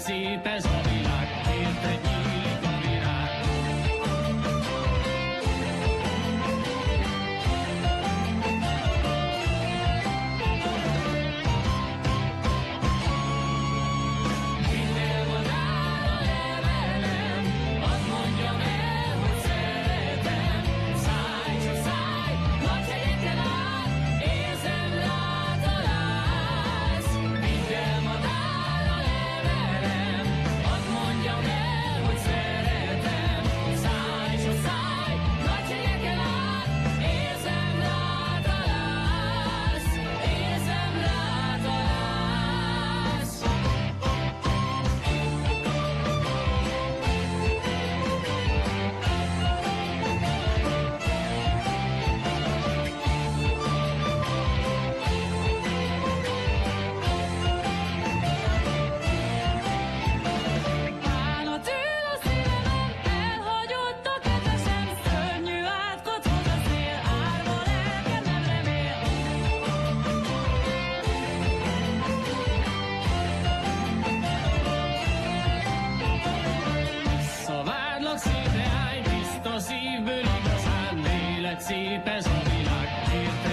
See Patsy. inte ens har vi lagt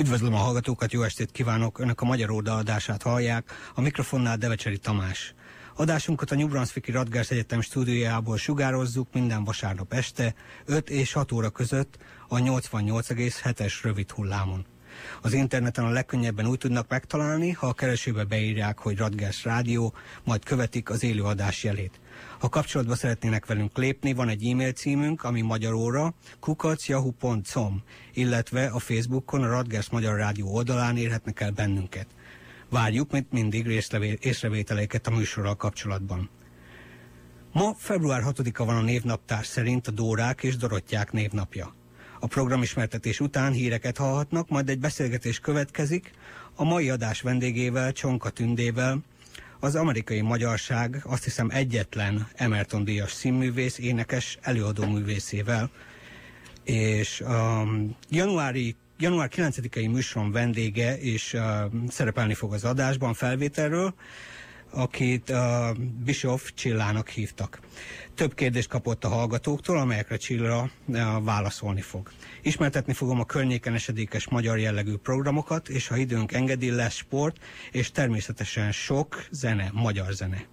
Üdvözlöm a hallgatókat, jó estét kívánok! Önök a Magyar Óda adását hallják, a mikrofonnál Devecseri Tamás. Adásunkat a New Brunswicki Radgers Egyetem stúdiójából sugározzuk minden vasárnap este 5 és 6 óra között a 88,7-es rövid hullámon. Az interneten a legkönnyebben úgy tudnak megtalálni, ha a keresőbe beírják, hogy Radgers Rádió, majd követik az élőadás jelét. Ha kapcsolatba szeretnének velünk lépni, van egy e-mail címünk, ami magyaróra kukacjahu.com, illetve a Facebookon a Radgers Magyar Rádió oldalán érhetnek el bennünket. Várjuk, mint mindig észrevételeiket a műsorral kapcsolatban. Ma február 6-a van a névnaptár szerint a Dórák és Dorottyák névnapja. A programismertetés után híreket hallhatnak, majd egy beszélgetés következik a mai adás vendégével, Csonka Tündével, az amerikai magyarság azt hiszem egyetlen Emerton díjas színművész, énekes, előadó művészével. És um, januári január 9-i műsoron vendége, és uh, szerepelni fog az adásban felvételről, akit a Bischoff Csillának hívtak. Több kérdést kapott a hallgatóktól, amelyekre Csilla uh, válaszolni fog. Ismertetni fogom a környéken esedékes magyar jellegű programokat, és ha időnk engedi, lesz sport, és természetesen sok zene, magyar zene.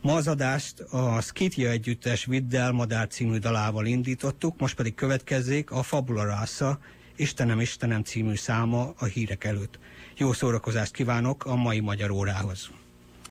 Ma az adást a Skitia együttes Viddel Madár című dalával indítottuk, most pedig következzék a Fabula Rasa, Istenem, Istenem című száma a hírek előtt. Jó szórakozást kívánok a mai magyar órához!